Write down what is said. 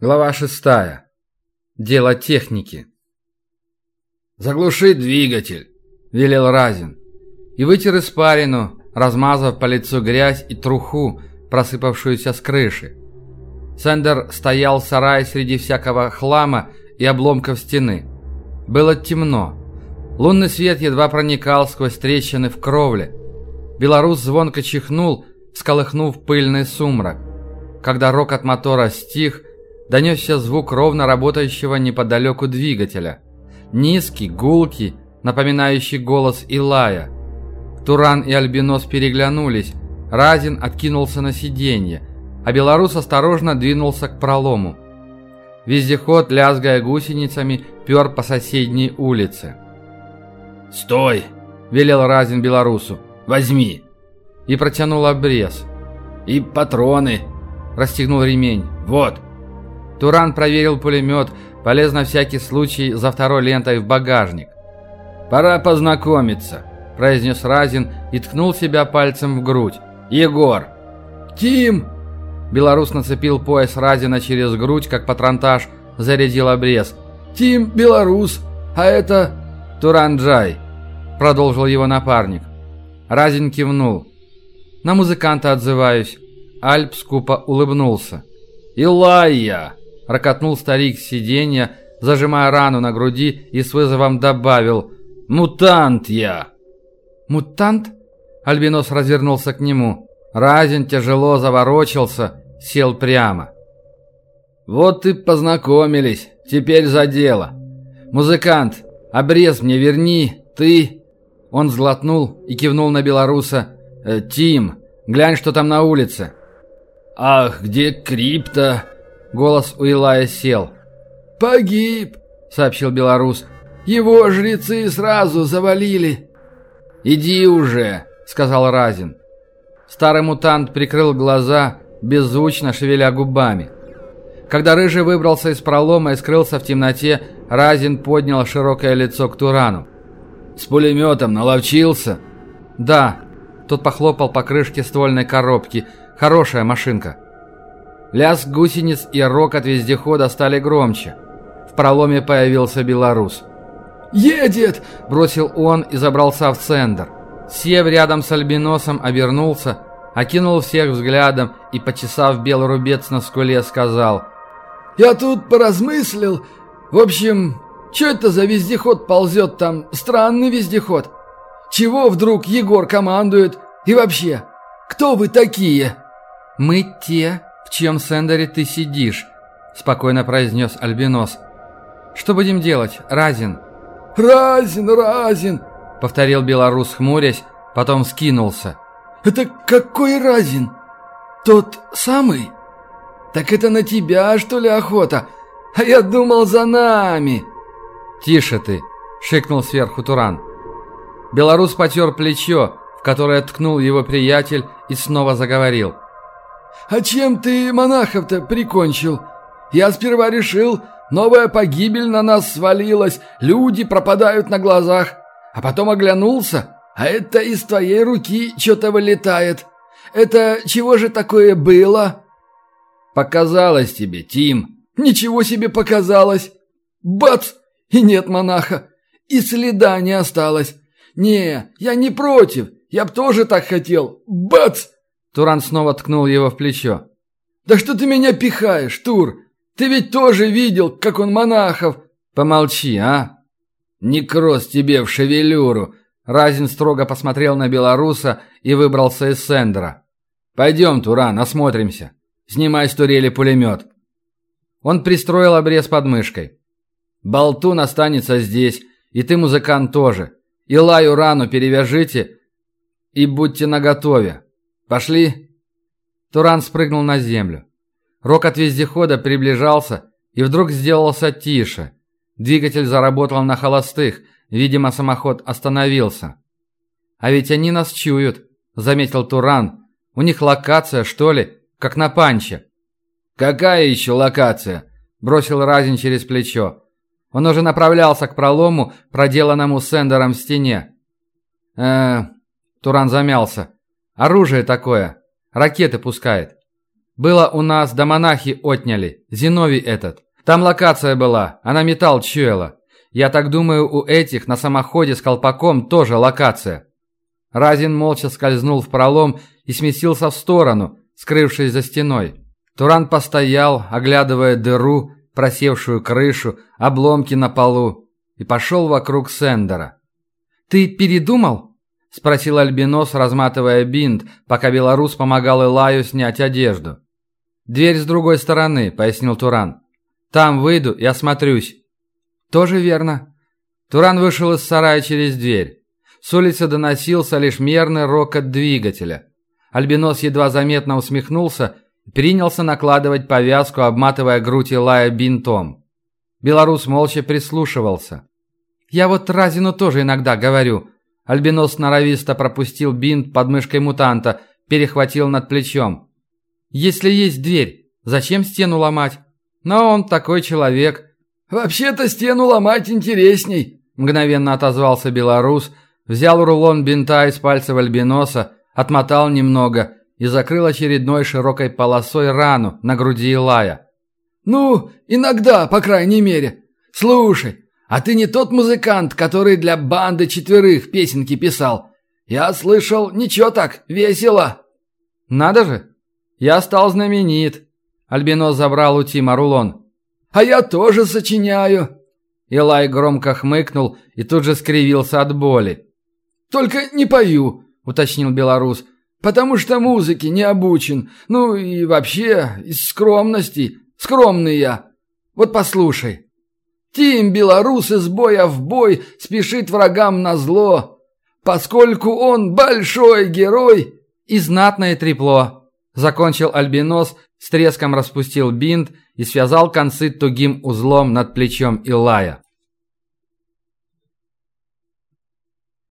Глава шестая. Дело техники. «Заглуши двигатель», — велел Разин. И вытер испарину, размазав по лицу грязь и труху, просыпавшуюся с крыши. Сендер стоял в сарае среди всякого хлама и обломков стены. Было темно. Лунный свет едва проникал сквозь трещины в кровле. Белорус звонко чихнул, всколыхнув пыльный сумрак. Когда рок от мотора стих, донесся звук ровно работающего неподалеку двигателя. Низкий, гулкий, напоминающий голос Илая. Туран и Альбинос переглянулись. Разин откинулся на сиденье, а белорус осторожно двинулся к пролому. Вездеход, лязгая гусеницами, пер по соседней улице. «Стой!» – велел Разин белорусу. «Возьми!» И протянул обрез. «И патроны!» – расстегнул ремень. «Вот!» Туран проверил пулемет, полез на всякий случай за второй лентой в багажник. «Пора познакомиться», – произнес Разин и ткнул себя пальцем в грудь. «Егор!» «Тим!» Белорус нацепил пояс Разина через грудь, как патронтаж, зарядил обрез. «Тим Белорус, а это...» «Туран Джай», – продолжил его напарник. Разин кивнул. «На музыканта отзываюсь». Альп скупо улыбнулся. «Илайя!» Рокотнул старик с сиденья, зажимая рану на груди и с вызовом добавил «Мутант я!» «Мутант?» Альбинос развернулся к нему. Разин тяжело заворочился, сел прямо. «Вот и познакомились. Теперь за дело. Музыкант, обрез мне верни, ты...» Он сглотнул и кивнул на белоруса. «Э, «Тим, глянь, что там на улице». «Ах, где крипта?» Голос у Илая сел. «Погиб», — сообщил белорус. «Его жрецы сразу завалили». «Иди уже», — сказал Разин. Старый мутант прикрыл глаза, беззвучно шевеля губами. Когда Рыжий выбрался из пролома и скрылся в темноте, Разин поднял широкое лицо к Турану. «С пулеметом наловчился?» «Да». Тот похлопал по крышке ствольной коробки. «Хорошая машинка». Лязг гусениц и рок от вездехода стали громче. В проломе появился белорус. «Едет!» – бросил он и забрался в центр. Сев рядом с альбиносом, обернулся, окинул всех взглядом и, почесав белый рубец на скуле, сказал «Я тут поразмыслил. В общем, что это за вездеход ползет там? Странный вездеход. Чего вдруг Егор командует? И вообще, кто вы такие?» «Мы те, «В чьем сендере ты сидишь?» – спокойно произнес Альбинос. «Что будем делать, Разин?» «Разин, Разин!» – повторил белорус, хмурясь, потом скинулся. «Это какой Разин? Тот самый? Так это на тебя, что ли, охота? А я думал, за нами!» «Тише ты!» – шикнул сверху Туран. Белорус потер плечо, в которое ткнул его приятель и снова заговорил – «А чем ты монахов-то прикончил? Я сперва решил, новая погибель на нас свалилась, люди пропадают на глазах. А потом оглянулся, а это из твоей руки что-то вылетает. Это чего же такое было?» «Показалось тебе, Тим». «Ничего себе показалось! Бац! И нет монаха! И следа не осталось! Не, я не против, я б тоже так хотел! Бац!» Туран снова ткнул его в плечо. «Да что ты меня пихаешь, Тур? Ты ведь тоже видел, как он монахов...» «Помолчи, а!» «Некроз тебе в шевелюру!» Разин строго посмотрел на белоруса и выбрался из сендера. «Пойдем, Туран, осмотримся. Снимай с турели пулемет». Он пристроил обрез под мышкой. «Болтун останется здесь, и ты, музыкант, тоже. И лаю рану перевяжите и будьте наготове. «Пошли!» Туран спрыгнул на землю. Рок от вездехода приближался и вдруг сделался тише. Двигатель заработал на холостых, видимо, самоход остановился. «А ведь они нас чуют», — заметил Туран. «У них локация, что ли, как на панче». «Какая еще локация?» — бросил Разин через плечо. Он уже направлялся к пролому, проделанному сендером в стене. э Туран замялся. Оружие такое. Ракеты пускает. Было у нас, да монахи отняли. Зиновий этот. Там локация была, она металл чуяла. Я так думаю, у этих на самоходе с колпаком тоже локация». Разин молча скользнул в пролом и сместился в сторону, скрывшись за стеной. Туран постоял, оглядывая дыру, просевшую крышу, обломки на полу, и пошел вокруг Сендера. «Ты передумал?» – спросил Альбинос, разматывая бинт, пока белорус помогал Илаю снять одежду. «Дверь с другой стороны», – пояснил Туран. «Там выйду и осмотрюсь». «Тоже верно». Туран вышел из сарая через дверь. С улицы доносился лишь мерный рокот двигателя. Альбинос едва заметно усмехнулся и принялся накладывать повязку, обматывая грудь Илая бинтом. Белорус молча прислушивался. «Я вот Разину тоже иногда говорю». Альбинос норовисто пропустил бинт под мышкой мутанта, перехватил над плечом. «Если есть дверь, зачем стену ломать? Но он такой человек». «Вообще-то стену ломать интересней», – мгновенно отозвался белорус, взял рулон бинта из пальцев Альбиноса, отмотал немного и закрыл очередной широкой полосой рану на груди Илая. «Ну, иногда, по крайней мере. Слушай, а ты не тот музыкант, который для банды четверых песенки писал? Я слышал, ничего так, весело». «Надо же! Я стал знаменит!» Альбинос забрал у Тима рулон. «А я тоже сочиняю!» Илай громко хмыкнул и тут же скривился от боли. «Только не пою», — уточнил белорус, «потому что музыке не обучен. Ну и вообще, из скромности. Скромный я. Вот послушай. Тим, белорус из боя в бой, спешит врагам на зло, поскольку он большой герой и знатное трепло. Закончил альбинос, с треском распустил бинт и связал концы тугим узлом над плечом Илая.